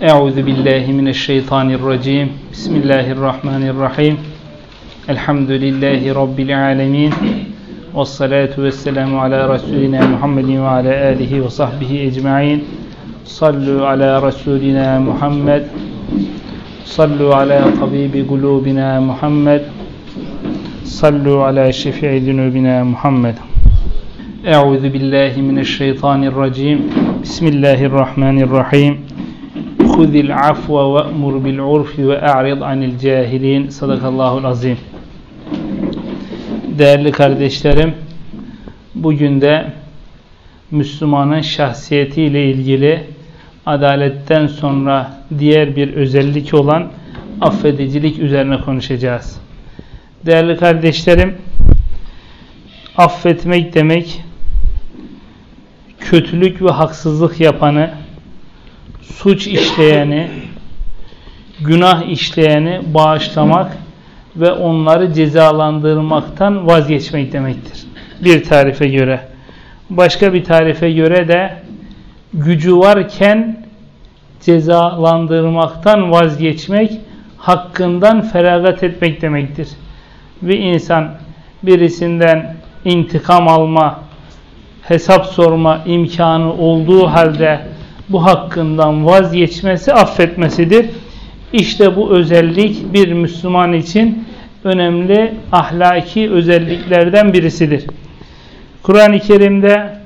Euzu billahi mineşşeytanirracim. Bismillahirrahmanirrahim. Elhamdülillahi rabbil alamin. Ves salatu vesselamu ala resulina Muhammedin ve ala alihi ve sahbihi ecmaîn. Sallu ala resulina Muhammed. Sallu ala tabibi kulubina Muhammed. Sallu ala şefii zunubina Muhammed. Euzu billahi mineşşeytanirracim. Bismillahirrahmanirrahim. Huzil afwa ve'mur bil urfi ve a'rid azim. Değerli kardeşlerim, bugün de Müslümanın şahsiyetiyle ilgili adaletten sonra diğer bir özellik olan affedicilik üzerine konuşacağız. Değerli kardeşlerim, affetmek demek kötülük ve haksızlık yapanı, suç işleyeni, günah işleyeni bağışlamak ve onları cezalandırmaktan vazgeçmek demektir. Bir tarife göre. Başka bir tarife göre de gücü varken cezalandırmaktan vazgeçmek, hakkından feragat etmek demektir. Bir insan birisinden intikam alma, hesap sorma imkanı olduğu halde bu hakkından vazgeçmesi affetmesidir. İşte bu özellik bir Müslüman için önemli ahlaki özelliklerden birisidir. Kur'an-ı Kerim'de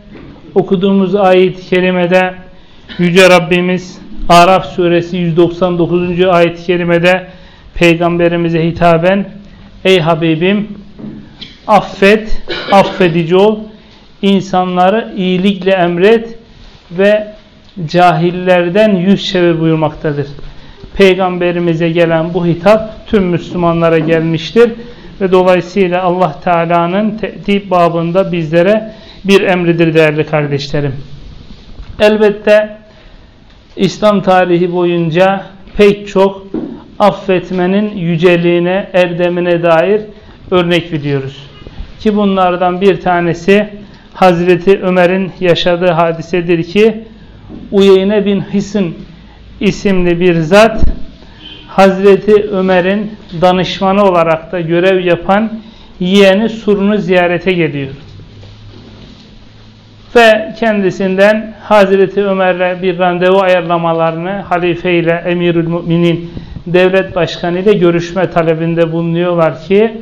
okuduğumuz ayet-i kerimede Yüce Rabbimiz Araf suresi 199. ayet-i kerimede peygamberimize hitaben Ey Habibim affet, affedici ol, insanları iyilikle emret ve cahillerden yüz çevir buyurmaktadır. Peygamberimize gelen bu hitap tüm Müslümanlara gelmiştir ve dolayısıyla Allah Teala'nın tehdit babında bizlere bir emridir değerli kardeşlerim. Elbette İslam tarihi boyunca pek çok affetmenin yüceliğine, erdemine dair örnek biliyoruz. Ki bunlardan bir tanesi Hazreti Ömer'in yaşadığı hadisedir ki Uyeyne bin Hisn isimli bir zat Hazreti Ömer'in danışmanı olarak da görev yapan yeğeni Sur'unu ziyarete geliyor. Ve kendisinden Hazreti Ömer'le bir randevu ayarlamalarını halife ile emirül müminin devlet başkanı ile görüşme talebinde bulunuyorlar ki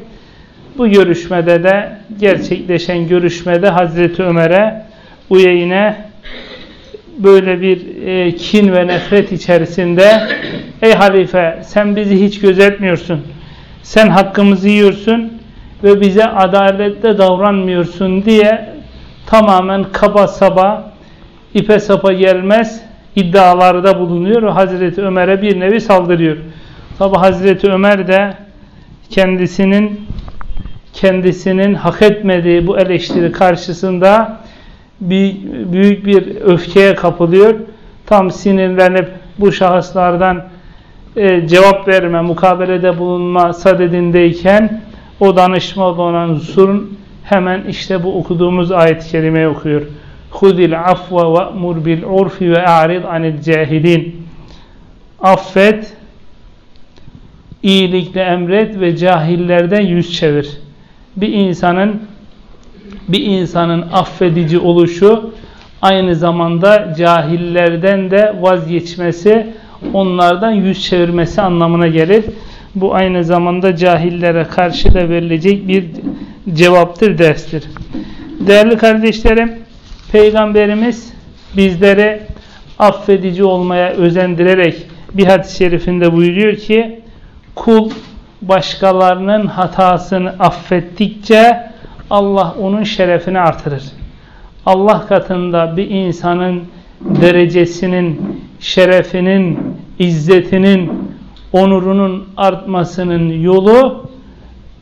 bu görüşmede de gerçekleşen görüşmede Hazreti Ömer'e Uyeyne böyle bir e, kin ve nefret içerisinde ey halife sen bizi hiç gözetmiyorsun. Sen hakkımızı yiyorsun ve bize adaletle davranmıyorsun diye tamamen kaba saba ipe sapa gelmez iddialarda bulunuyor ve Hazreti Ömer'e bir nevi saldırıyor. Tabi Hazreti Ömer de kendisinin kendisinin hak etmediği bu eleştiri karşısında bir, büyük bir öfkeye kapılıyor. Tam sinirlenip bu şahıslardan e, cevap verme, mukabelede bulunma sadedindeyken o danışma olan surun hemen işte bu okuduğumuz ayet-i kerimeyi okuyor. Hudil afwa ve'mur bil urfi ve a'rid anil cahilin. Affet, iyilikle emret ve cahillerden yüz çevir. Bir insanın bir insanın affedici oluşu aynı zamanda cahillerden de vazgeçmesi, onlardan yüz çevirmesi anlamına gelir. Bu aynı zamanda cahillere karşı da verilecek bir cevaptır, derstir. Değerli kardeşlerim, Peygamberimiz bizlere affedici olmaya özendirerek bir hadis-i şerifinde buyuruyor ki kul başkalarının hatasını affettikçe Allah onun şerefini artırır. Allah katında bir insanın derecesinin, şerefinin, izzetinin, onurunun artmasının yolu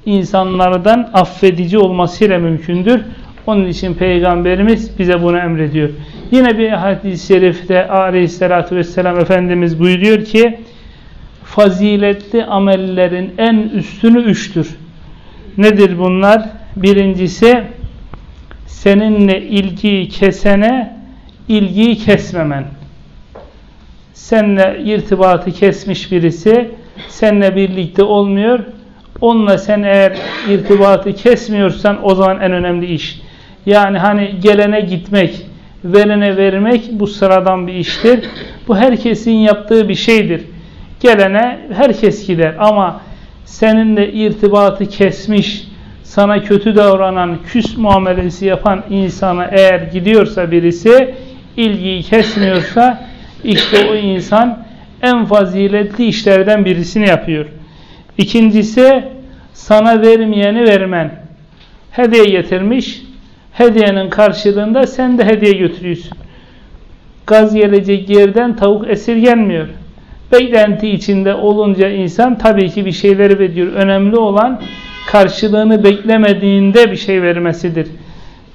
insanlardan affedici olmasıyla mümkündür. Onun için Peygamberimiz bize bunu emrediyor. Yine bir hadis-i şerifte aleyhissalatü vesselam Efendimiz buyuruyor ki faziletli amellerin en üstünü üçtür. Nedir bunlar? Birincisi seninle ilgiyi kesene ilgiyi kesmemen. seninle irtibatı kesmiş birisi seninle birlikte olmuyor. Onunla sen eğer irtibatı kesmiyorsan o zaman en önemli iş. Yani hani gelene gitmek, verene vermek bu sıradan bir iştir. Bu herkesin yaptığı bir şeydir. Gelene herkes gider ama seninle irtibatı kesmiş, sana kötü davranan, küs muamelesi yapan insana eğer gidiyorsa birisi, ilgiyi kesmiyorsa işte o insan en faziletli işlerden birisini yapıyor. İkincisi sana vermeyeni vermen. Hediye getirmiş, hediyenin karşılığında sen de hediye götürüyorsun. Gaz gelecek yerden tavuk esirgenmiyor. Beklenti içinde olunca insan tabii ki bir şeyleri veriyor. Önemli olan karşılığını beklemediğinde bir şey vermesidir.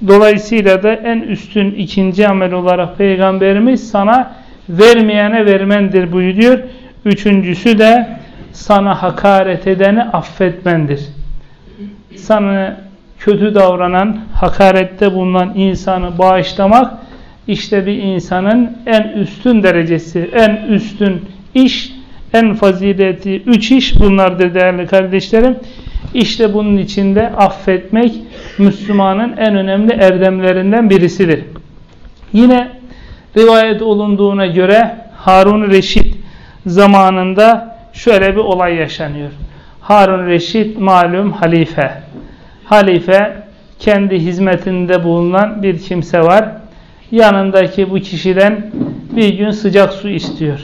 Dolayısıyla da en üstün ikinci amel olarak Peygamberimiz sana vermeyene vermendir buyuruyor. Üçüncüsü de sana hakaret edeni affetmendir. Sana kötü davranan, hakarette bulunan insanı bağışlamak işte bir insanın en üstün derecesi, en üstün iş, en fazileti üç iş bunlardır değerli kardeşlerim. İşte bunun içinde affetmek Müslümanın en önemli erdemlerinden birisidir. Yine rivayet olunduğuna göre Harun Reşit zamanında şöyle bir olay yaşanıyor. Harun Reşit malum halife. Halife kendi hizmetinde bulunan bir kimse var. Yanındaki bu kişiden bir gün sıcak su istiyor.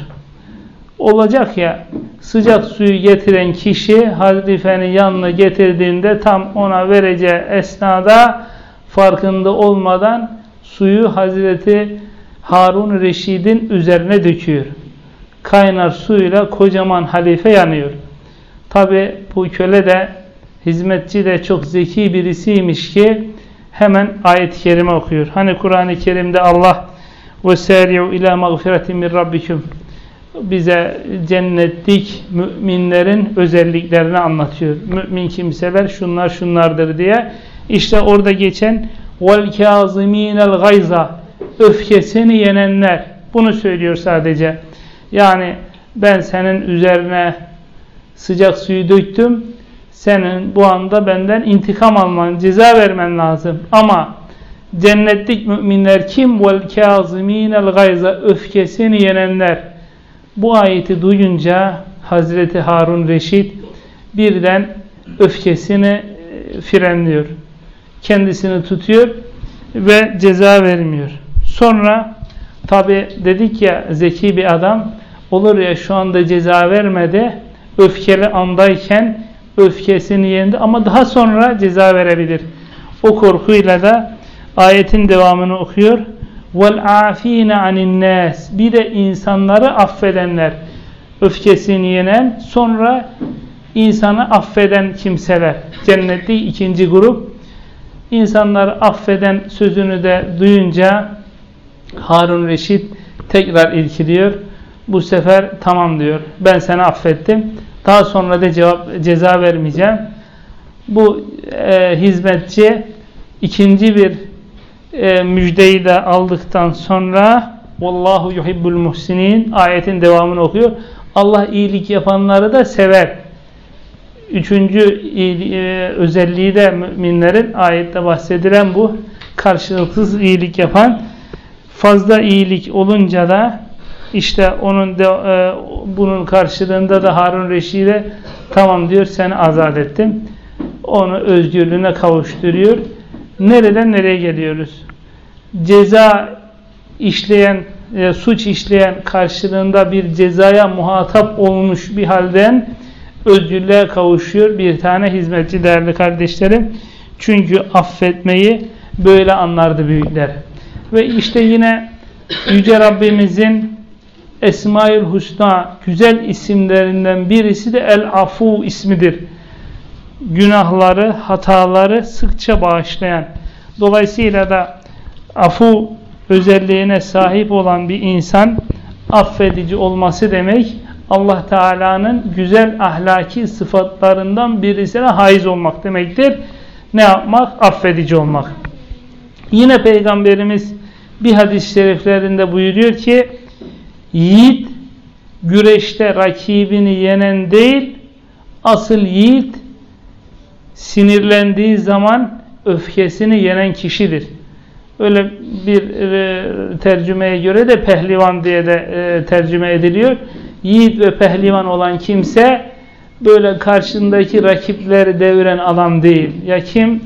Olacak ya sıcak suyu getiren kişi halifenin yanına getirdiğinde tam ona vereceği esnada farkında olmadan suyu Hazreti Harun Reşid'in üzerine döküyor. Kaynar suyla kocaman halife yanıyor. Tabi bu köle de hizmetçi de çok zeki birisiymiş ki hemen ayet-i kerime okuyor. Hani Kur'an-ı Kerim'de Allah ve sari'u ila mağfiretin min bize cennetlik müminlerin özelliklerini anlatıyor. Mümin kimseler şunlar şunlardır diye. İşte orada geçen vel kâzimînel gayza öfkesini yenenler. Bunu söylüyor sadece. Yani ben senin üzerine sıcak suyu döktüm. Senin bu anda benden intikam alman, ceza vermen lazım. Ama cennetlik müminler kim? Vel kâzimînel gayza öfkesini yenenler. Bu ayeti duyunca Hazreti Harun Reşit birden öfkesini e, frenliyor. Kendisini tutuyor ve ceza vermiyor. Sonra tabi dedik ya zeki bir adam olur ya şu anda ceza vermedi öfkeli andayken öfkesini yendi ama daha sonra ceza verebilir. O korkuyla da ayetin devamını okuyor vel afine anin. Bir de insanları affedenler. Öfkesini yenen sonra insanı affeden kimseler. Cennette ikinci grup. İnsanları affeden sözünü de duyunca Harun Reşit tekrar ilkiliyor. Bu sefer tamam diyor. Ben seni affettim. Daha sonra da cevap ceza vermeyeceğim. Bu e, hizmetçi ikinci bir e, müjdeyi de aldıktan sonra Vallahu yuhibbul muhsinin ayetin devamını okuyor. Allah iyilik yapanları da sever. Üçüncü e, özelliği de müminlerin ayette bahsedilen bu karşılıksız iyilik yapan fazla iyilik olunca da işte onun de, e, bunun karşılığında da Harun Reşid'e tamam diyor seni azat ettim. Onu özgürlüğüne kavuşturuyor. Nereden nereye geliyoruz? Ceza işleyen, e, suç işleyen karşılığında bir cezaya muhatap olmuş bir halden özgürlüğe kavuşuyor bir tane hizmetçi değerli kardeşlerim. Çünkü affetmeyi böyle anlardı büyükler. Ve işte yine Yüce Rabbimizin Esmaül Husna güzel isimlerinden birisi de El Afu ismidir. Günahları, hataları sıkça bağışlayan. Dolayısıyla da afu özelliğine sahip olan bir insan affedici olması demek Allah Teala'nın güzel ahlaki sıfatlarından birisine haiz olmak demektir. Ne yapmak? Affedici olmak. Yine Peygamberimiz bir hadis-i şeriflerinde buyuruyor ki yiğit güreşte rakibini yenen değil, asıl yiğit sinirlendiği zaman öfkesini yenen kişidir. Öyle bir e, tercümeye göre de pehlivan diye de e, tercüme ediliyor. Yiğit ve pehlivan olan kimse böyle karşındaki rakipleri deviren adam değil. Ya kim?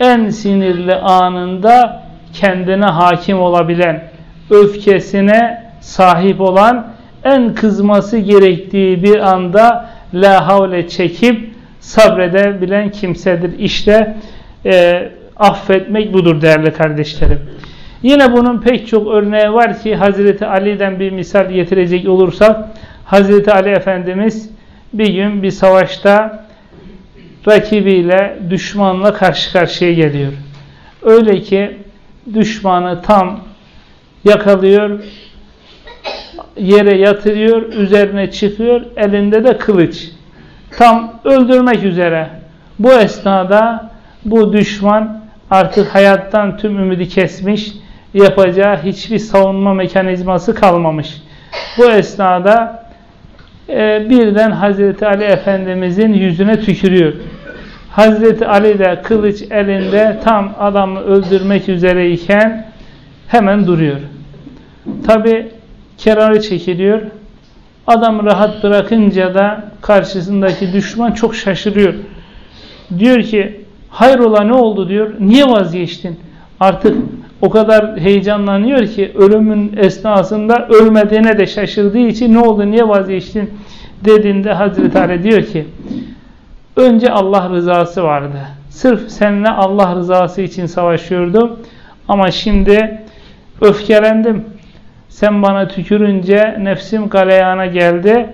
En sinirli anında kendine hakim olabilen, öfkesine sahip olan, en kızması gerektiği bir anda la havle çekip sabredebilen kimsedir. İşte e, affetmek budur değerli kardeşlerim. Yine bunun pek çok örneği var ki Hazreti Ali'den bir misal getirecek olursak Hazreti Ali Efendimiz bir gün bir savaşta rakibiyle, düşmanla karşı karşıya geliyor. Öyle ki düşmanı tam yakalıyor, yere yatırıyor, üzerine çıkıyor, elinde de kılıç. Tam öldürmek üzere. Bu esnada bu düşman artık hayattan tüm ümidi kesmiş, yapacağı hiçbir savunma mekanizması kalmamış. Bu esnada e, birden Hazreti Ali Efendimizin yüzüne tükürüyor. Hazreti Ali de kılıç elinde tam adamı öldürmek üzereyken hemen duruyor. Tabi kenara çekiliyor. Adam rahat bırakınca da karşısındaki düşman çok şaşırıyor. Diyor ki hayrola ne oldu diyor. Niye vazgeçtin? Artık o kadar heyecanlanıyor ki ölümün esnasında ölmediğine de şaşırdığı için ne oldu niye vazgeçtin dediğinde Hazreti Ali diyor ki önce Allah rızası vardı. Sırf seninle Allah rızası için savaşıyordum ama şimdi öfkelendim. Sen bana tükürünce nefsim galeyana geldi.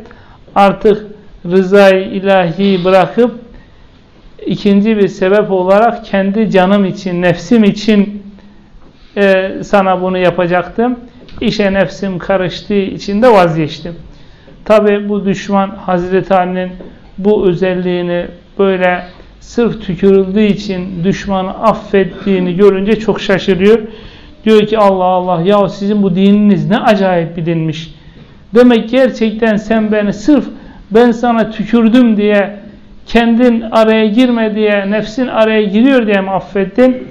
Artık rızayı ilahi bırakıp ikinci bir sebep olarak kendi canım için, nefsim için e, sana bunu yapacaktım. İşe nefsim karıştığı için de vazgeçtim. Tabi bu düşman Hazreti Ali'nin bu özelliğini böyle sırf tükürüldüğü için düşmanı affettiğini görünce çok şaşırıyor. Diyor ki Allah Allah ya sizin bu dininiz ne acayip bir dinmiş. Demek gerçekten sen beni sırf ben sana tükürdüm diye kendin araya girme diye nefsin araya giriyor diye mi affettin?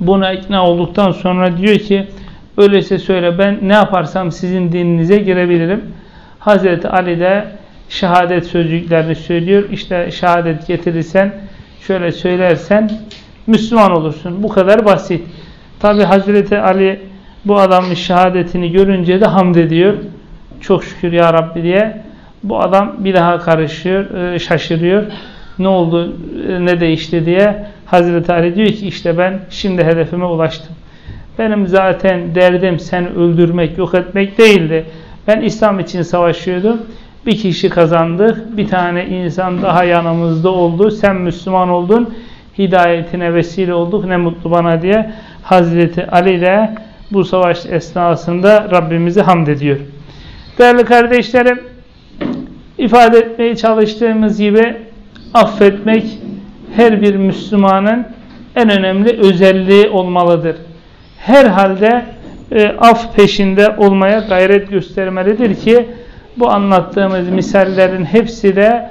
Buna ikna olduktan sonra diyor ki öyleyse söyle ben ne yaparsam sizin dininize girebilirim. Hazreti Ali de şehadet sözcüklerini söylüyor. İşte şehadet getirirsen şöyle söylersen Müslüman olursun. Bu kadar basit. Tabi Hazreti Ali bu adamın şehadetini görünce de hamd ediyor. Çok şükür ya Rabbi diye. Bu adam bir daha karışıyor, e, şaşırıyor. Ne oldu, e, ne değişti diye. Hazreti Ali diyor ki işte ben şimdi hedefime ulaştım. Benim zaten derdim sen öldürmek, yok etmek değildi. Ben İslam için savaşıyordum. Bir kişi kazandık. Bir tane insan daha yanımızda oldu. Sen Müslüman oldun. Hidayetine vesile olduk. Ne mutlu bana diye. Hazreti Ali ile bu savaş esnasında Rabbimizi hamd ediyor. Değerli kardeşlerim, ifade etmeye çalıştığımız gibi affetmek her bir Müslümanın en önemli özelliği olmalıdır. Herhalde e, af peşinde olmaya gayret göstermelidir ki bu anlattığımız misallerin hepsi de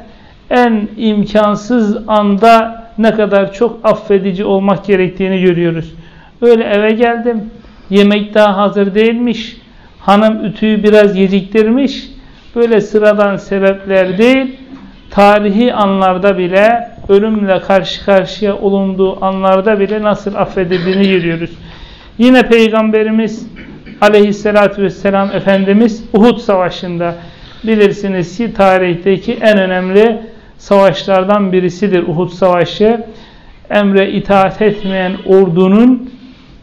en imkansız anda ne kadar çok affedici olmak gerektiğini görüyoruz. Öyle eve geldim. Yemek daha hazır değilmiş. Hanım ütüyü biraz geciktirmiş. Böyle sıradan sebepler değil. Tarihi anlarda bile ölümle karşı karşıya olunduğu anlarda bile nasıl affedildiğini görüyoruz. Yine Peygamberimiz aleyhissalatü vesselam Efendimiz Uhud Savaşı'nda bilirsiniz ki tarihteki en önemli savaşlardan birisidir Uhud Savaşı. Emre itaat etmeyen ordunun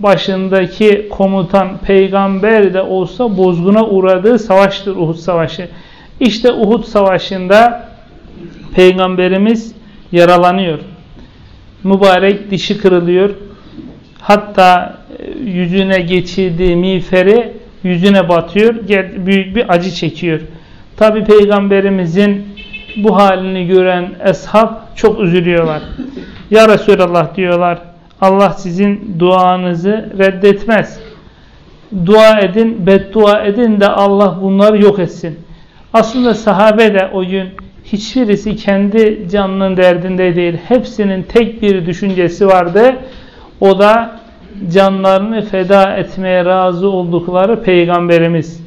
başındaki komutan peygamber de olsa bozguna uğradığı savaştır Uhud Savaşı. İşte Uhud Savaşı'nda peygamberimiz yaralanıyor. Mübarek dişi kırılıyor. Hatta e, yüzüne geçirdiği miğferi yüzüne batıyor. Büyük bir acı çekiyor. Tabi peygamberimizin bu halini gören eshab çok üzülüyorlar. Ya Resulallah diyorlar Allah sizin duanızı reddetmez. Dua edin, beddua edin de Allah bunları yok etsin. Aslında sahabe de o gün hiçbirisi kendi canının derdinde değil. Hepsinin tek bir düşüncesi vardı. O da canlarını feda etmeye razı oldukları peygamberimiz.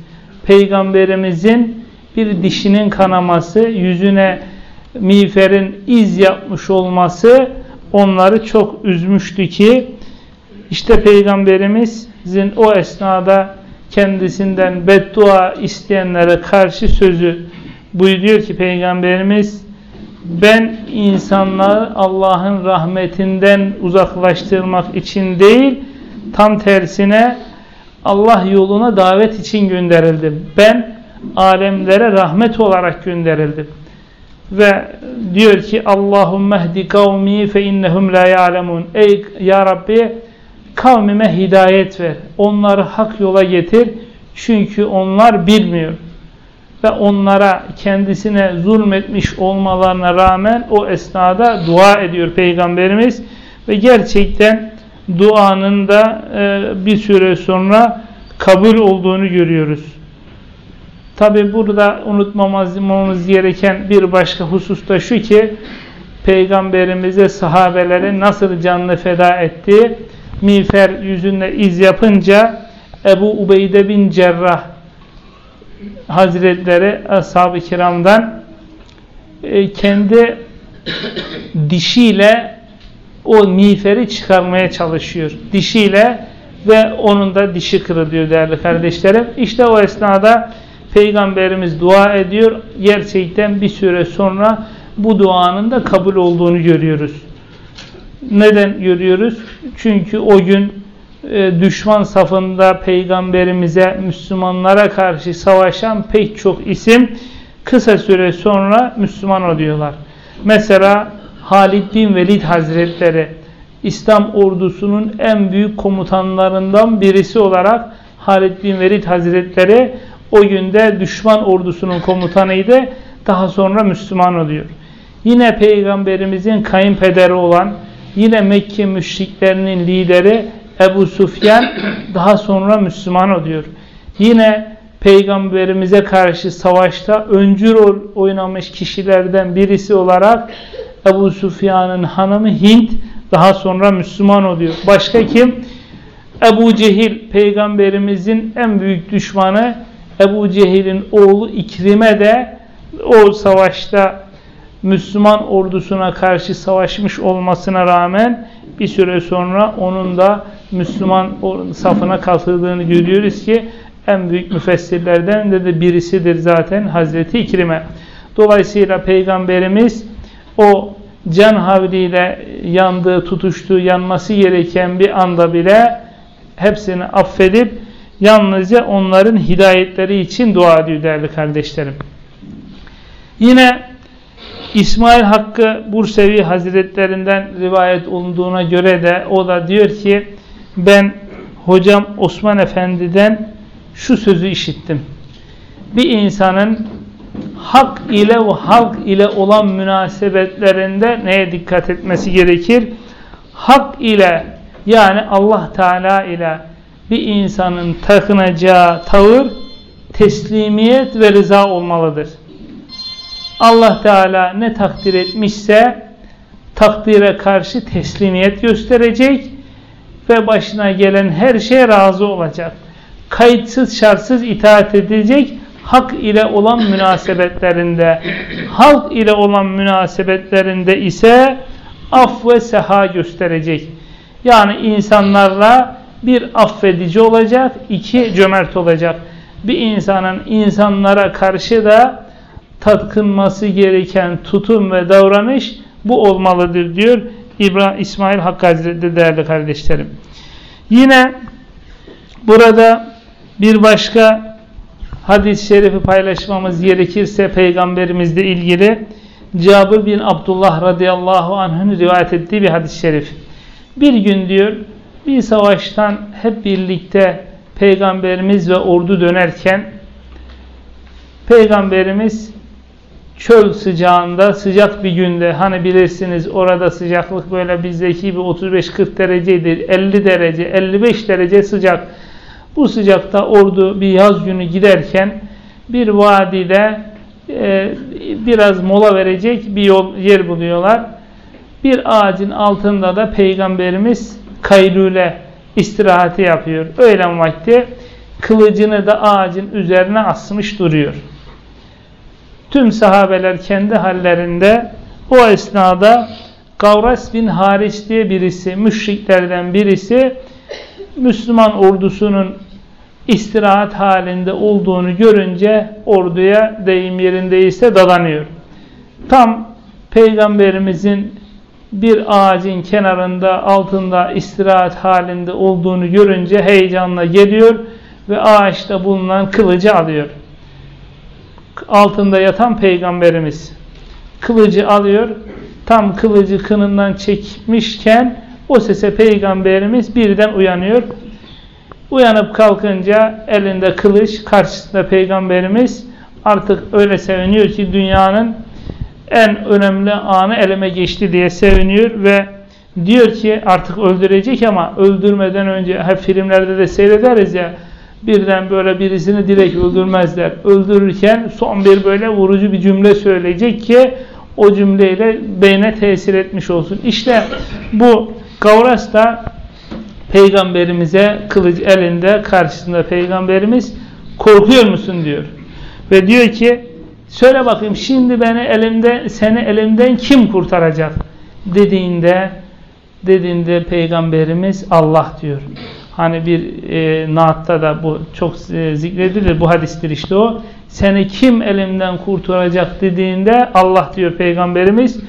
Peygamberimizin bir dişinin kanaması, yüzüne miğferin iz yapmış olması onları çok üzmüştü ki işte peygamberimizin o esnada kendisinden beddua isteyenlere karşı sözü buyuruyor ki Peygamberimiz ben insanları Allah'ın rahmetinden uzaklaştırmak için değil tam tersine Allah yoluna davet için gönderildim. Ben alemlere rahmet olarak gönderildim. Ve diyor ki Allahümme hdi kavmi fe innehum la ya'lemun. Ey ya Rabbi kavmime hidayet ver. Onları hak yola getir. Çünkü onlar bilmiyor. Ve onlara kendisine zulmetmiş olmalarına rağmen o esnada dua ediyor Peygamberimiz. Ve gerçekten duanın da e, bir süre sonra kabul olduğunu görüyoruz. Tabi burada unutmamamız gereken bir başka husus da şu ki Peygamberimize sahabeleri nasıl canlı feda etti miğfer yüzünde iz yapınca Ebu Ubeyde bin Cerrah Hazretleri Ashab-ı Kiram'dan e, kendi dişiyle o miğferi çıkarmaya çalışıyor. Dişiyle ve onun da dişi kırılıyor değerli kardeşlerim. İşte o esnada Peygamberimiz dua ediyor. Gerçekten bir süre sonra bu duanın da kabul olduğunu görüyoruz. Neden görüyoruz? Çünkü o gün e, düşman safında peygamberimize, Müslümanlara karşı savaşan pek çok isim kısa süre sonra Müslüman oluyorlar. Mesela Halid bin Velid Hazretleri İslam ordusunun en büyük komutanlarından birisi olarak Halid bin Velid Hazretleri o günde düşman ordusunun komutanıydı. Daha sonra Müslüman oluyor. Yine Peygamberimizin kayınpederi olan Yine Mekke müşriklerinin lideri Ebu Sufyan daha sonra Müslüman oluyor. Yine Peygamberimize karşı savaşta öncü rol oynamış kişilerden birisi olarak Ebu Sufyan'ın hanımı Hint daha sonra Müslüman oluyor. Başka kim? Ebu Cehil peygamberimizin en büyük düşmanı Ebu Cehil'in oğlu İkrime de o savaşta Müslüman ordusuna karşı savaşmış olmasına rağmen bir süre sonra onun da Müslüman safına katıldığını görüyoruz ki en büyük müfessirlerden de, de birisidir zaten Hazreti İkrime. Dolayısıyla Peygamberimiz o can havliyle yandığı, tutuştuğu, yanması gereken bir anda bile hepsini affedip yalnızca onların hidayetleri için dua ediyor değerli kardeşlerim. Yine İsmail Hakkı Bursevi Hazretlerinden rivayet olunduğuna göre de o da diyor ki ben hocam Osman Efendi'den şu sözü işittim. Bir insanın hak ile ve halk ile olan münasebetlerinde neye dikkat etmesi gerekir? Hak ile yani Allah Teala ile bir insanın takınacağı tavır teslimiyet ve rıza olmalıdır. Allah Teala ne takdir etmişse takdire karşı teslimiyet gösterecek ve başına gelen her şeye razı olacak. Kayıtsız şartsız itaat edecek hak ile olan münasebetlerinde halk ile olan münasebetlerinde ise af ve seha gösterecek. Yani insanlarla bir affedici olacak, iki cömert olacak. Bir insanın insanlara karşı da tatkınması gereken tutum ve davranış bu olmalıdır diyor İbrahim İsmail Hakkı Hazretleri değerli kardeşlerim. Yine burada bir başka hadis-i şerifi paylaşmamız gerekirse peygamberimizle ilgili Cabir bin Abdullah radıyallahu anh'ın rivayet ettiği bir hadis-i şerif. Bir gün diyor bir savaştan hep birlikte peygamberimiz ve ordu dönerken peygamberimiz çöl sıcağında sıcak bir günde hani bilirsiniz orada sıcaklık böyle bizdeki gibi 35-40 derecedir 50 derece 55 derece sıcak bu sıcakta ordu bir yaz günü giderken bir vadide e, biraz mola verecek bir yol yer buluyorlar. Bir ağacın altında da Peygamberimiz kaylule istirahati yapıyor. Öğlen vakti kılıcını da ağacın üzerine asmış duruyor. Tüm sahabeler kendi hallerinde o esnada Gavras bin Haris diye birisi, müşriklerden birisi Müslüman ordusunun istirahat halinde olduğunu görünce orduya deyim yerindeyse dadanıyor. Tam Peygamberimizin bir ağacın kenarında altında istirahat halinde olduğunu görünce heyecanla geliyor ve ağaçta bulunan kılıcı alıyor. Altında yatan peygamberimiz kılıcı alıyor. Tam kılıcı kınından çekmişken o sese peygamberimiz birden uyanıyor. Uyanıp kalkınca elinde kılıç karşısında peygamberimiz artık öyle seviniyor ki dünyanın en önemli anı elime geçti diye seviniyor ve diyor ki artık öldürecek ama öldürmeden önce hep filmlerde de seyrederiz ya birden böyle birisini direkt öldürmezler. Öldürürken son bir böyle vurucu bir cümle söyleyecek ki o cümleyle beyne tesir etmiş olsun. İşte bu Gavras da peygamberimize kılıç elinde karşısında peygamberimiz korkuyor musun diyor. Ve diyor ki söyle bakayım şimdi beni elimde seni elimden kim kurtaracak dediğinde dediğinde peygamberimiz Allah diyor. Hani bir e, naatta da bu çok e, zikredilir. Bu hadistir işte o. Seni kim elimden kurtaracak dediğinde Allah diyor peygamberimiz.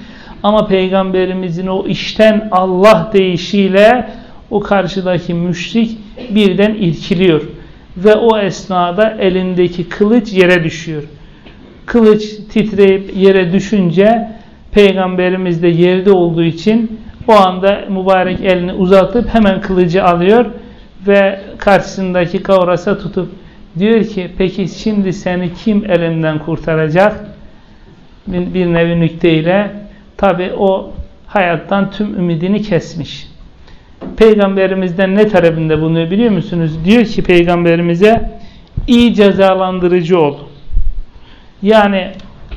Ama peygamberimizin o işten Allah deyişiyle o karşıdaki müşrik birden irkiliyor. Ve o esnada elindeki kılıç yere düşüyor. Kılıç titreyip yere düşünce peygamberimiz de yerde olduğu için o anda mübarek elini uzatıp hemen kılıcı alıyor ve karşısındaki kavrasa tutup diyor ki peki şimdi seni kim elinden kurtaracak? Bir, bir nevi nükteyle tabi o hayattan tüm ümidini kesmiş. Peygamberimizden ne talebinde bulunuyor biliyor musunuz? Diyor ki peygamberimize iyi cezalandırıcı ol. Yani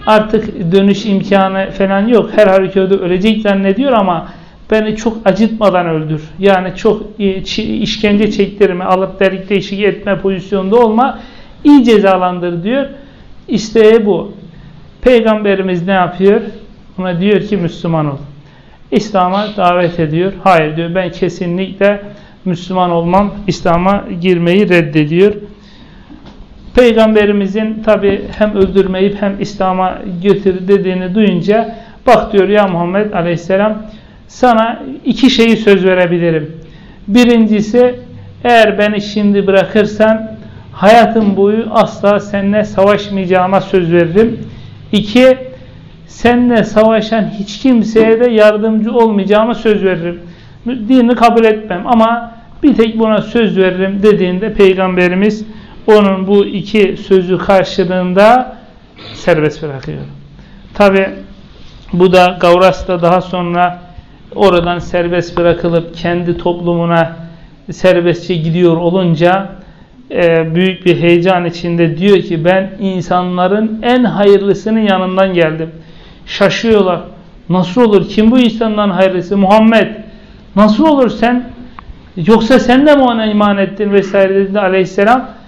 artık dönüş imkanı falan yok. Her halükarda ölecek zannediyor ama beni çok acıtmadan öldür. Yani çok işkence çektirme, alıp delik değişik etme pozisyonda olma. İyi cezalandır diyor. İsteği bu. Peygamberimiz ne yapıyor? Ona diyor ki Müslüman ol. İslam'a davet ediyor. Hayır diyor ben kesinlikle Müslüman olmam. İslam'a girmeyi reddediyor. Peygamberimizin tabi hem öldürmeyip hem İslam'a götür dediğini duyunca bak diyor ya Muhammed aleyhisselam sana iki şeyi söz verebilirim. Birincisi eğer beni şimdi bırakırsan hayatım boyu asla seninle savaşmayacağıma söz veririm. İki, seninle savaşan hiç kimseye de yardımcı olmayacağıma söz veririm. Dini kabul etmem ama bir tek buna söz veririm dediğinde Peygamberimiz onun bu iki sözü karşılığında serbest bırakıyor. Tabi bu da Gavras'ta daha sonra oradan serbest bırakılıp kendi toplumuna serbestçe gidiyor olunca e, büyük bir heyecan içinde diyor ki ben insanların en hayırlısının yanından geldim. Şaşıyorlar. Nasıl olur? Kim bu insanların hayırlısı? Muhammed. Nasıl olur sen? Yoksa sen de mi ona iman ettin vesaire dedi aleyhisselam.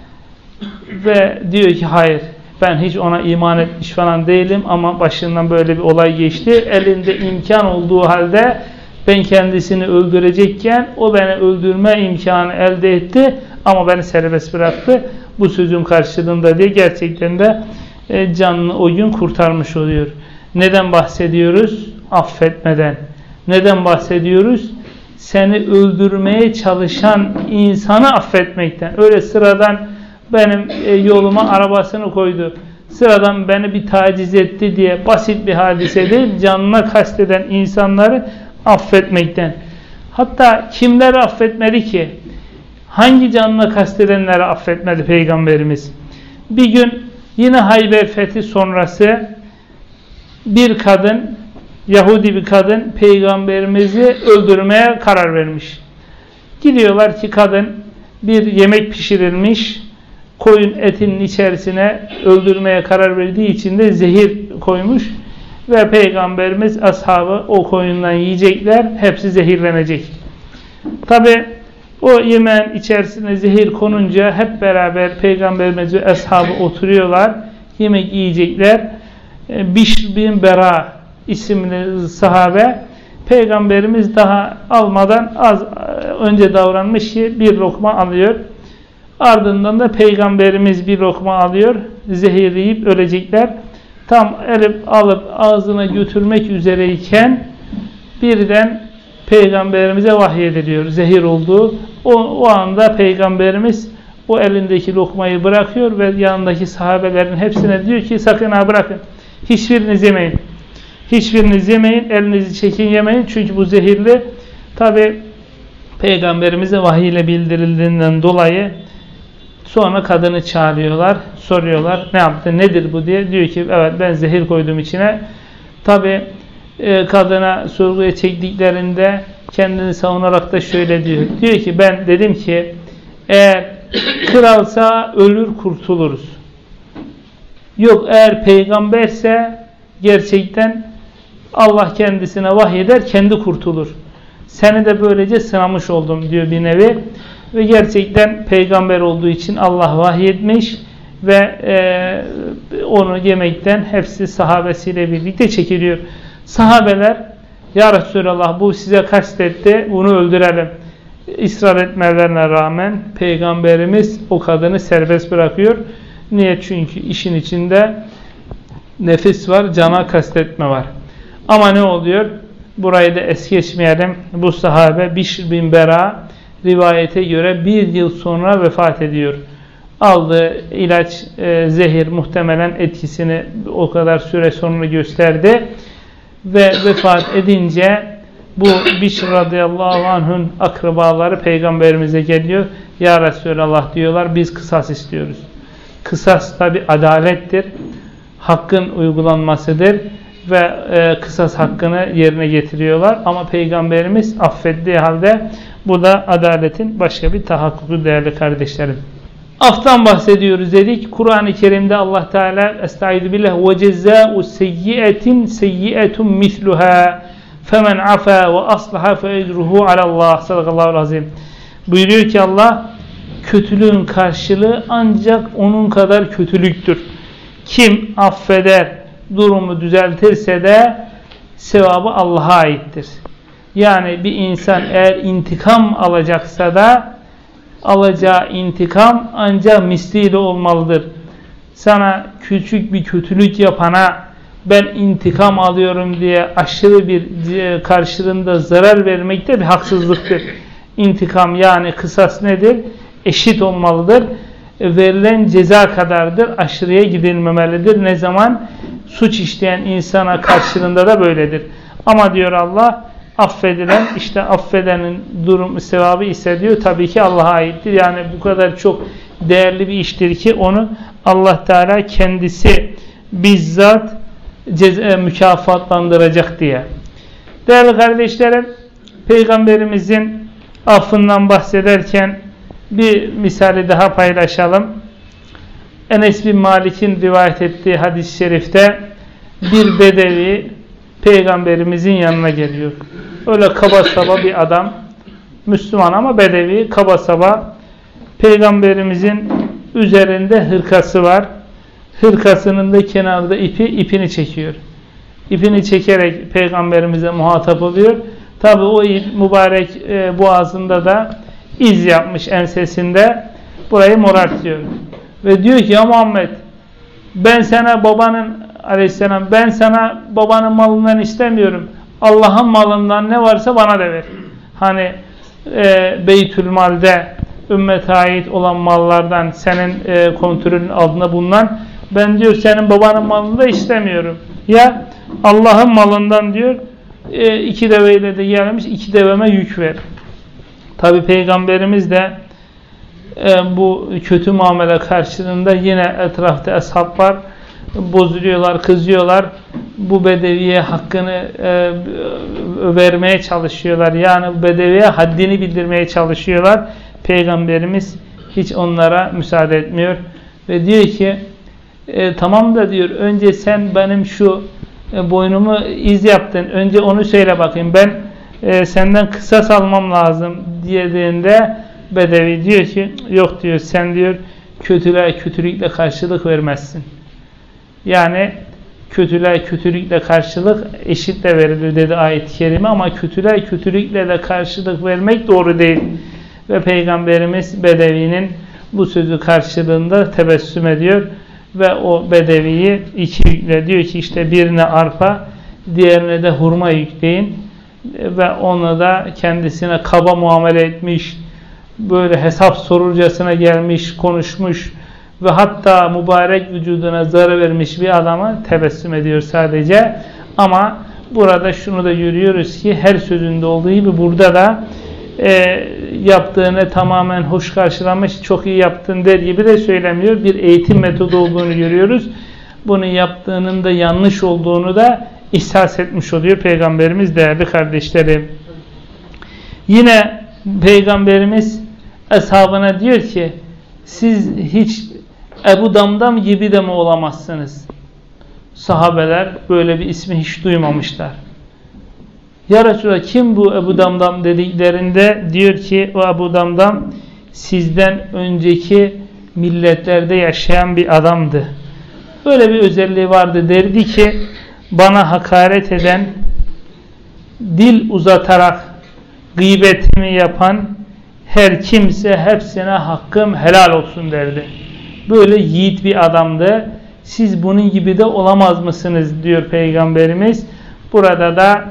Ve diyor ki hayır ben hiç ona iman etmiş falan değilim ama başından böyle bir olay geçti. Elinde imkan olduğu halde ben kendisini öldürecekken o beni öldürme imkanı elde etti ama beni serbest bıraktı. Bu sözün karşılığında diye gerçekten de e, canını o gün kurtarmış oluyor. Neden bahsediyoruz? Affetmeden. Neden bahsediyoruz? Seni öldürmeye çalışan insanı affetmekten. Öyle sıradan benim e, yoluma arabasını koydu. Sıradan beni bir taciz etti diye basit bir hadise değil, canına kasteden insanları affetmekten. Hatta kimleri affetmedi ki? Hangi canına kastedenleri affetmedi Peygamberimiz? Bir gün yine Hayber fethi sonrası bir kadın, Yahudi bir kadın Peygamberimizi öldürmeye karar vermiş. Gidiyorlar ki kadın bir yemek pişirilmiş, koyun etinin içerisine öldürmeye karar verdiği için de zehir koymuş ve Peygamberimiz ashabı o koyundan yiyecekler hepsi zehirlenecek. Tabi o yemeğin içerisine zehir konunca hep beraber Peygamberimiz ve ashabı oturuyorlar yemek yiyecekler. E, Bişr bin Bera isimli sahabe Peygamberimiz daha almadan az önce davranmış ki bir lokma alıyor. Ardından da Peygamberimiz bir lokma alıyor. Zehir yiyip ölecekler. Tam elip alıp ağzına götürmek üzereyken birden Peygamberimize vahyediliyor. Zehir olduğu. O, o anda Peygamberimiz o elindeki lokmayı bırakıyor ve yanındaki sahabelerin hepsine diyor ki sakın ha bırakın. Hiçbiriniz yemeyin. Hiçbiriniz yemeyin. Elinizi çekin yemeyin. Çünkü bu zehirli. Tabi Peygamberimize vahiy ile bildirildiğinden dolayı sonra kadını çağırıyorlar. Soruyorlar ne yaptı nedir bu diye. Diyor ki evet ben zehir koydum içine. Tabi e, kadına sorguya çektiklerinde kendini savunarak da şöyle diyor. Diyor ki ben dedim ki eğer kralsa ölür kurtuluruz. Yok eğer peygamberse gerçekten Allah kendisine vahyeder kendi kurtulur. Seni de böylece sınamış oldum diyor bir nevi. Ve gerçekten peygamber olduğu için Allah vahyetmiş ve e, onu yemekten hepsi sahabesiyle birlikte çekiliyor. Sahabeler ya Resulallah bu size kastetti bunu öldürelim. İsrar etmelerine rağmen peygamberimiz o kadını serbest bırakıyor. Niye? Çünkü işin içinde nefis var, cana kastetme var. Ama ne oluyor? Burayı da es geçmeyelim. Bu sahabe Bişr bin Bera rivayete göre bir yıl sonra vefat ediyor. Aldığı ilaç, e, zehir muhtemelen etkisini o kadar süre sonra gösterdi. Ve vefat edince bu Bişr radıyallahu anh'ın akrabaları peygamberimize geliyor. Ya Resulallah diyorlar biz kısas istiyoruz. Kısas tabi adalettir. Hakkın uygulanmasıdır ve e, kısas hakkını yerine getiriyorlar. Ama Peygamberimiz affettiği halde bu da adaletin başka bir tahakkuku değerli kardeşlerim. Aftan bahsediyoruz dedik. Kur'an-ı Kerim'de Allah Teala Estaizu billah ve cezâ'u seyyiyetin seyyietun misluha femen afa ve aslaha fe ecruhu alallah sadakallahu azim. Buyuruyor ki Allah kötülüğün karşılığı ancak onun kadar kötülüktür. Kim affeder, durumu düzeltirse de sevabı Allah'a aittir. Yani bir insan eğer intikam alacaksa da alacağı intikam ancak misliyle olmalıdır. Sana küçük bir kötülük yapana ben intikam alıyorum diye aşırı bir karşılığında zarar vermek de bir haksızlıktır. İntikam yani kısas nedir? Eşit olmalıdır. Verilen ceza kadardır. Aşırıya gidilmemelidir. Ne zaman? Suç işleyen insana karşılığında da böyledir. Ama diyor Allah affedilen işte affedenin durum sevabı ise diyor tabii ki Allah'a aittir. Yani bu kadar çok değerli bir iştir ki onu Allah Teala kendisi bizzat ceza, mükafatlandıracak diye. Değerli kardeşlerim Peygamberimizin affından bahsederken bir misali daha paylaşalım. Enes bin Malik'in rivayet ettiği hadis-i şerifte bir bedevi peygamberimizin yanına geliyor. Öyle kaba saba bir adam, Müslüman ama bedevi, kaba saba. Peygamberimizin üzerinde hırkası var. Hırkasının da kenarda ipi, ipini çekiyor. İpini çekerek peygamberimize muhatap oluyor. Tabi o ip mübarek e, boğazında da iz yapmış ensesinde. Burayı morartıyor. Ve diyor ki ya Muhammed ben sana babanın aleyhisselam ben sana babanın malından istemiyorum. Allah'ın malından ne varsa bana da ver. Hani e, Beytül Mal'de ümmete ait olan mallardan senin e, kontrolün altında bulunan ben diyor senin babanın malını da istemiyorum. Ya Allah'ın malından diyor e, iki deveyle de gelmiş iki deveme yük ver. Tabi Peygamberimiz de e, bu kötü muamele karşılığında yine etrafta ashab var bozuluyorlar, kızıyorlar. Bu bedeviye hakkını e, vermeye çalışıyorlar. Yani bedeviye haddini bildirmeye çalışıyorlar. Peygamberimiz hiç onlara müsaade etmiyor. Ve diyor ki e, tamam da diyor önce sen benim şu e, boynumu iz yaptın. Önce onu söyle bakayım. Ben e, senden kısas almam lazım diyediğinde Bedevi diyor ki yok diyor sen diyor kötülüğe kötülükle karşılık vermezsin. Yani kötülüğe kötülükle karşılık eşitle verilir dedi ayet-i kerime ama kötülüğe kötülükle de karşılık vermek doğru değil. Ve Peygamberimiz Bedevi'nin bu sözü karşılığında tebessüm ediyor ve o Bedevi'yi iki yükle diyor ki işte birine arpa diğerine de hurma yükleyin ve onu da kendisine kaba muamele etmiş böyle hesap sorurcasına gelmiş konuşmuş ve hatta mübarek vücuduna zarar vermiş bir adama tebessüm ediyor sadece. Ama burada şunu da görüyoruz ki her sözünde olduğu gibi burada da e, yaptığını tamamen hoş karşılamış, çok iyi yaptın der gibi de söylemiyor. Bir eğitim metodu olduğunu görüyoruz. Bunu yaptığının da yanlış olduğunu da ihsas etmiş oluyor Peygamberimiz değerli kardeşlerim. Yine Peygamberimiz ashabına diyor ki siz hiç Ebu Damdam gibi de mi olamazsınız? Sahabeler böyle bir ismi hiç duymamışlar. Ya Resulallah kim bu Ebu Damdam dediklerinde diyor ki o Ebu Damdam sizden önceki milletlerde yaşayan bir adamdı. Böyle bir özelliği vardı. Derdi ki bana hakaret eden, dil uzatarak gıybetimi yapan her kimse hepsine hakkım helal olsun derdi böyle yiğit bir adamdı. Siz bunun gibi de olamaz mısınız diyor Peygamberimiz. Burada da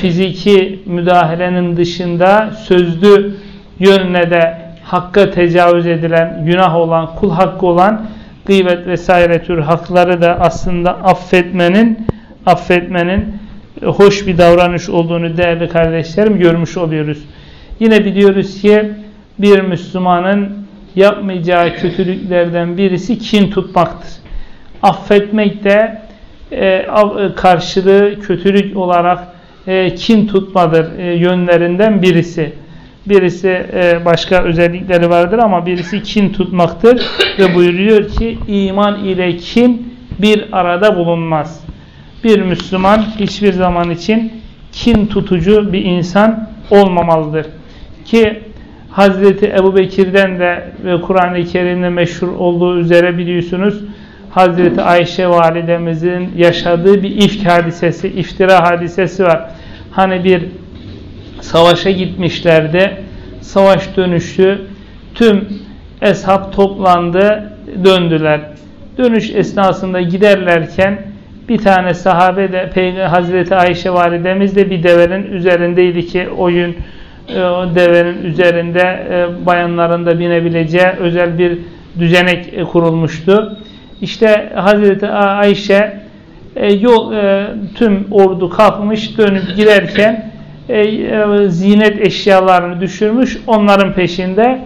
fiziki müdahalenin dışında sözlü yönle de hakka tecavüz edilen, günah olan, kul hakkı olan gıybet vesaire tür hakları da aslında affetmenin affetmenin hoş bir davranış olduğunu değerli kardeşlerim görmüş oluyoruz. Yine biliyoruz ki bir Müslümanın yapmayacağı kötülüklerden birisi kin tutmaktır. Affetmek de e, e, karşılığı kötülük olarak e, kin tutmadır yönlerinden birisi. Birisi başka özellikleri vardır ama birisi kin tutmaktır ve buyuruyor ki iman ile kin bir arada bulunmaz. Bir Müslüman hiçbir zaman için kin tutucu bir insan olmamalıdır. Ki Hazreti Ebu Bekir'den de ve Kur'an-ı Kerim'de meşhur olduğu üzere biliyorsunuz Hazreti Ayşe validemizin yaşadığı bir ifk hadisesi, iftira hadisesi var. Hani bir savaşa gitmişlerdi. Savaş dönüşü tüm eshab toplandı, döndüler. Dönüş esnasında giderlerken bir tane sahabe de Hazreti Ayşe validemiz de bir devenin üzerindeydi ki e, o devenin üzerinde e, bayanların da binebileceği özel bir düzenek e, kurulmuştu. İşte Hazreti Ayşe yol tüm ordu kalkmış dönüp girerken zinet eşyalarını düşürmüş onların peşinde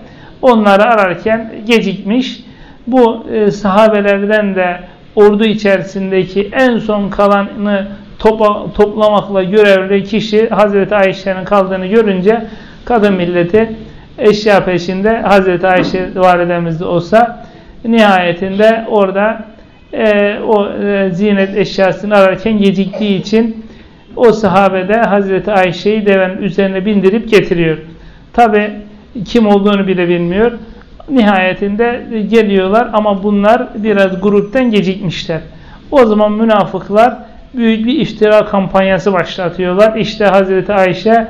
onları ararken gecikmiş. Bu sahabelerden de ordu içerisindeki en son kalanı topa, toplamakla görevli kişi Hazreti Ayşe'nin kaldığını görünce kadın milleti eşya peşinde Hazreti Ayşe validemiz de olsa nihayetinde orada e, o e, zinet eşyasını ararken geciktiği için o sahabede Hazreti Ayşe'yi devenin üzerine bindirip getiriyor. Tabi kim olduğunu bile bilmiyor. Nihayetinde geliyorlar ama bunlar biraz gruptan gecikmişler. O zaman münafıklar büyük bir iftira kampanyası başlatıyorlar. İşte Hazreti Ayşe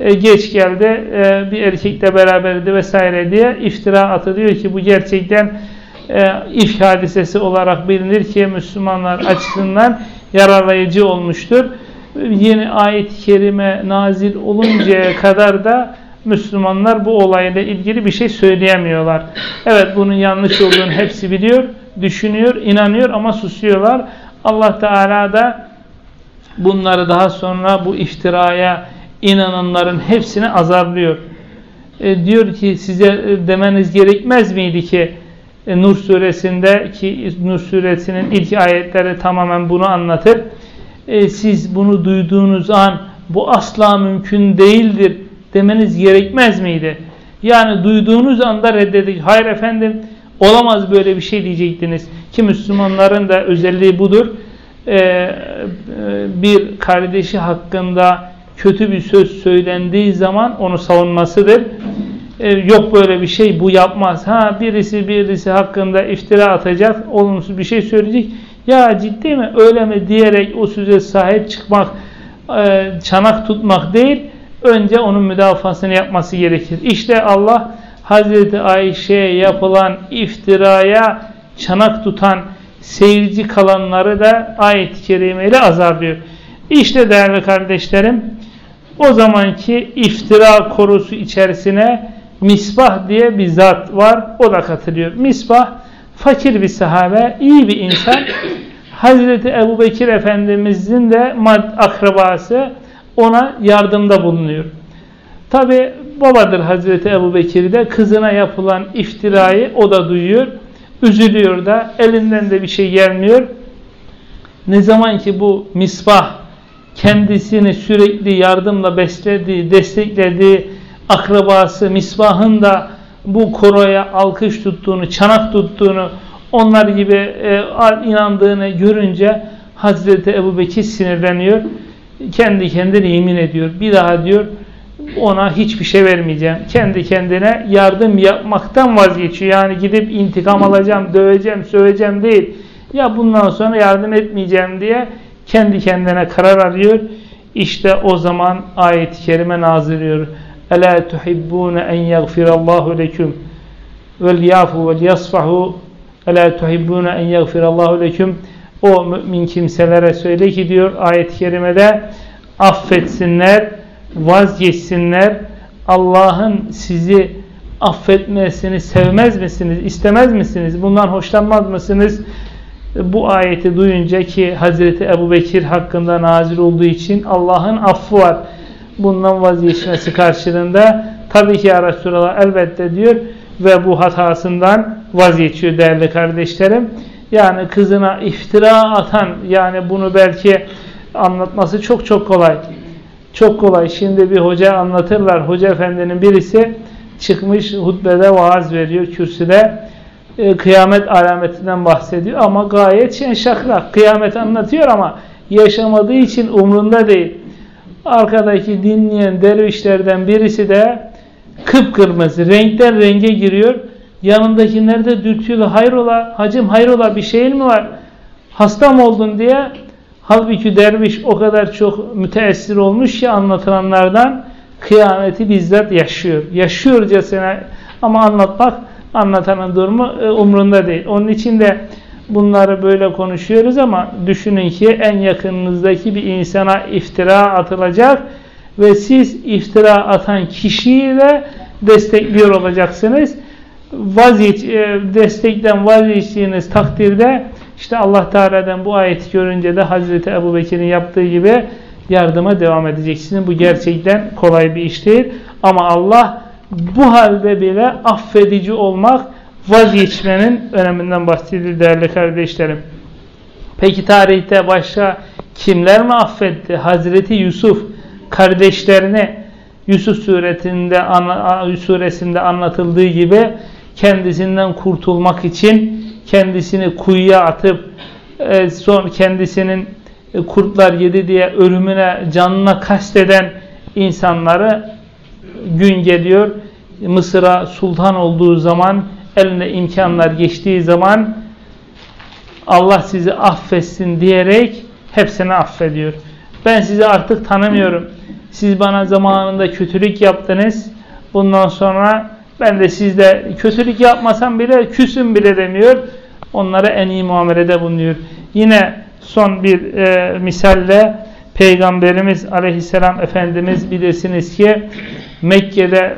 e, geç geldi, e, bir erkekle beraberdi vesaire diye iftira atılıyor ki bu gerçekten e, ifk hadisesi olarak bilinir ki Müslümanlar açısından yararlayıcı olmuştur. Yeni ayet-i kerime nazil oluncaya kadar da Müslümanlar bu olayla ilgili bir şey söyleyemiyorlar. Evet bunun yanlış olduğunu hepsi biliyor, düşünüyor, inanıyor ama susuyorlar. Allah Teala da bunları daha sonra bu iftiraya inananların hepsini azarlıyor. E, diyor ki size e, demeniz gerekmez miydi ki e, Nur suresinde ki Nur suresinin ilk ayetleri tamamen bunu anlatır. E, siz bunu duyduğunuz an bu asla mümkün değildir demeniz gerekmez miydi? Yani duyduğunuz anda reddedecek. Hayır efendim olamaz böyle bir şey diyecektiniz. Ki Müslümanların da özelliği budur. Ee, bir kardeşi hakkında kötü bir söz söylendiği zaman onu savunmasıdır. Ee, yok böyle bir şey bu yapmaz. Ha birisi birisi hakkında iftira atacak, olumsuz bir şey söyleyecek. Ya ciddi mi öyle mi diyerek o söze sahip çıkmak, e, çanak tutmak değil, önce onun müdafasını yapması gerekir. İşte Allah Hazreti Ayşe'ye yapılan iftiraya çanak tutan seyirci kalanları da ayet-i kerimeyle azarlıyor. İşte değerli kardeşlerim o zamanki iftira korusu içerisine Misbah diye bir zat var. O da katılıyor. Misbah fakir bir sahabe, iyi bir insan. Hazreti Ebu Bekir Efendimizin de akrabası ona yardımda bulunuyor. Tabi babadır Hazreti Ebu Bekir'de kızına yapılan iftirayı o da duyuyor. Üzülüyor da elinden de bir şey gelmiyor. Ne zaman ki bu misbah kendisini sürekli yardımla beslediği, desteklediği akrabası misbahın da bu koroya alkış tuttuğunu, çanak tuttuğunu, onlar gibi e, inandığını görünce Hazreti Ebu Bekir sinirleniyor. Kendi kendine yemin ediyor. Bir daha diyor ona hiçbir şey vermeyeceğim. Kendi kendine yardım yapmaktan vazgeçiyor. Yani gidip intikam alacağım, döveceğim, söveceğim değil. Ya bundan sonra yardım etmeyeceğim diye kendi kendine karar arıyor. İşte o zaman ayet-i kerime nazırıyor. Ela tuhibbune en yagfirallahu leküm vel yafu vel yasfahu Ela tuhibbune en yagfirallahu leküm O mümin kimselere söyle ki diyor ayet-i kerimede affetsinler, vazgeçsinler. Allah'ın sizi affetmesini sevmez misiniz, istemez misiniz, bundan hoşlanmaz mısınız? Bu ayeti duyunca ki Hazreti Ebu Bekir hakkında nazil olduğu için Allah'ın affı var. Bundan vazgeçmesi karşılığında tabii ki ya Resulallah elbette diyor ve bu hatasından vazgeçiyor değerli kardeşlerim. Yani kızına iftira atan yani bunu belki anlatması çok çok kolay. Çok kolay. Şimdi bir hoca anlatırlar. Hoca efendinin birisi çıkmış hutbede vaaz veriyor kürsüde. E, kıyamet alametinden bahsediyor ama gayet şen şakrak. Kıyamet anlatıyor ama yaşamadığı için umrunda değil. Arkadaki dinleyen dervişlerden birisi de kıpkırmızı renkten renge giriyor. Yanındakiler de dürtüyorlar. Hayrola hacım hayrola bir şeyin mi var? Hasta mı oldun diye. Halbuki derviş o kadar çok müteessir olmuş ki anlatılanlardan kıyameti bizzat yaşıyor. Yaşıyorcasına ama anlatmak anlatanın durumu e, umrunda değil. Onun için de bunları böyle konuşuyoruz ama düşünün ki en yakınınızdaki bir insana iftira atılacak ve siz iftira atan kişiyi de destekliyor olacaksınız. Vazgeç, e, destekten vazgeçtiğiniz takdirde işte Allah Teala'dan bu ayeti görünce de Hazreti Ebu Bekir'in yaptığı gibi yardıma devam edeceksiniz. Bu gerçekten kolay bir iş değil. Ama Allah bu halde bile affedici olmak vazgeçmenin öneminden bahsediyor değerli kardeşlerim. Peki tarihte başka kimler mi affetti? Hazreti Yusuf kardeşlerini Yusuf suresinde, suresinde anlatıldığı gibi kendisinden kurtulmak için kendisini kuyuya atıp e, son kendisinin e, kurtlar yedi diye ölümüne canına kasteden insanları gün geliyor Mısır'a sultan olduğu zaman eline imkanlar geçtiği zaman Allah sizi affetsin diyerek hepsini affediyor. Ben sizi artık tanımıyorum. Siz bana zamanında kötülük yaptınız. Bundan sonra ben de sizde kötülük yapmasam bile küsüm bile demiyor. Onlara en iyi muamelede bulunuyor. Yine son bir e, misalle Peygamberimiz aleyhisselam Efendimiz bilirsiniz ki Mekke'de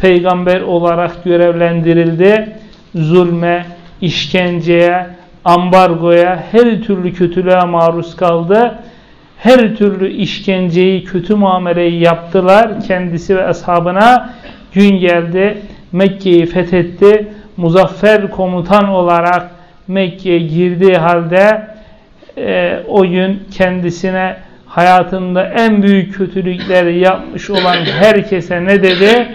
peygamber olarak görevlendirildi. Zulme, işkenceye, ambargoya, her türlü kötülüğe maruz kaldı. Her türlü işkenceyi, kötü muameleyi yaptılar kendisi ve ashabına. Gün geldi, Mekke'yi fethetti. Muzaffer komutan olarak Mekke'ye girdiği halde e, o gün kendisine hayatında en büyük kötülükleri yapmış olan herkese ne dedi?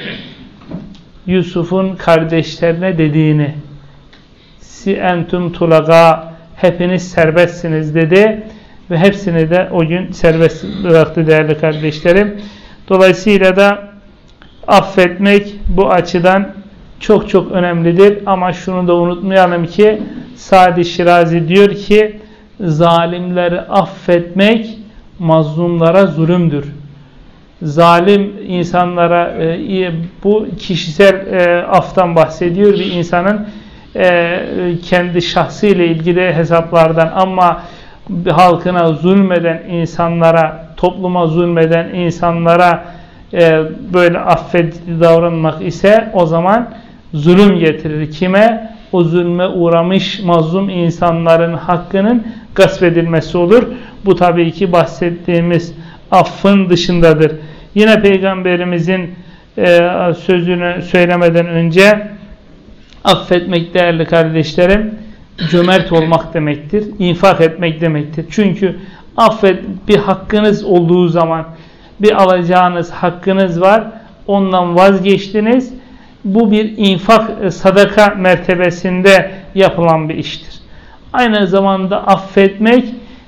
Yusuf'un kardeşlerine dediğini si entum tulaga hepiniz serbestsiniz dedi ve hepsini de o gün serbest bıraktı değerli kardeşlerim. Dolayısıyla da affetmek bu açıdan çok çok önemlidir ama şunu da unutmayalım ki Sadi Şirazi diyor ki zalimleri affetmek mazlumlara zulümdür. Zalim insanlara e, bu kişisel e, aftan bahsediyor bir insanın e, kendi şahsıyla ilgili hesaplardan ama halkına zulmeden insanlara, topluma zulmeden insanlara e, böyle affedici davranmak ise o zaman zulüm getirir. Kime? O zulme uğramış mazlum insanların hakkının gasp edilmesi olur. Bu tabii ki bahsettiğimiz affın dışındadır. Yine Peygamberimizin e, sözünü söylemeden önce affetmek değerli kardeşlerim cömert olmak demektir. infak etmek demektir. Çünkü affet bir hakkınız olduğu zaman bir alacağınız hakkınız var. Ondan vazgeçtiniz. Bu bir infak e, sadaka mertebesinde yapılan bir iştir. Aynı zamanda affetmek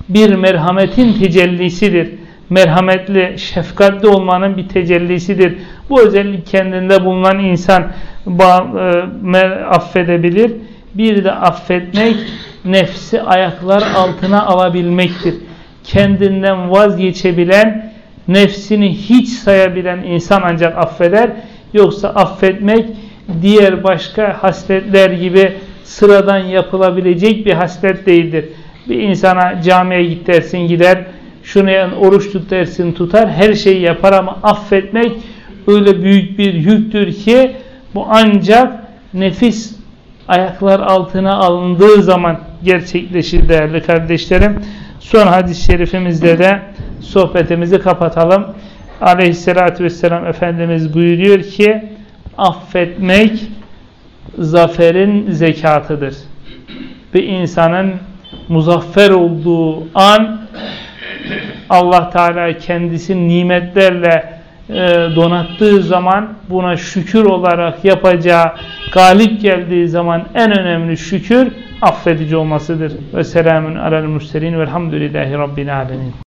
bir merhametin tecellisidir. Merhametli, şefkatli olmanın bir tecellisidir. Bu özellik kendinde bulunan insan e, affedebilir. Bir de affetmek nefsi ayaklar altına alabilmektir. Kendinden vazgeçebilen, nefsini hiç sayabilen insan ancak affeder. Yoksa affetmek diğer başka hasletler gibi sıradan yapılabilecek bir haslet değildir. Bir insana camiye git dersin gider, şunu oruç tut dersin tutar, her şeyi yapar ama affetmek öyle büyük bir yüktür ki bu ancak nefis ayaklar altına alındığı zaman gerçekleşir değerli kardeşlerim. Son hadis-i şerifimizde de sohbetimizi kapatalım. Aleyhissalatü vesselam Efendimiz buyuruyor ki affetmek zaferin zekatıdır. Bir insanın muzaffer olduğu an Allah Teala kendisini nimetlerle e, donattığı zaman buna şükür olarak yapacağı galip geldiği zaman en önemli şükür affedici olmasıdır. Ve selamun alel murselin velhamdülillahi rabbil alemin.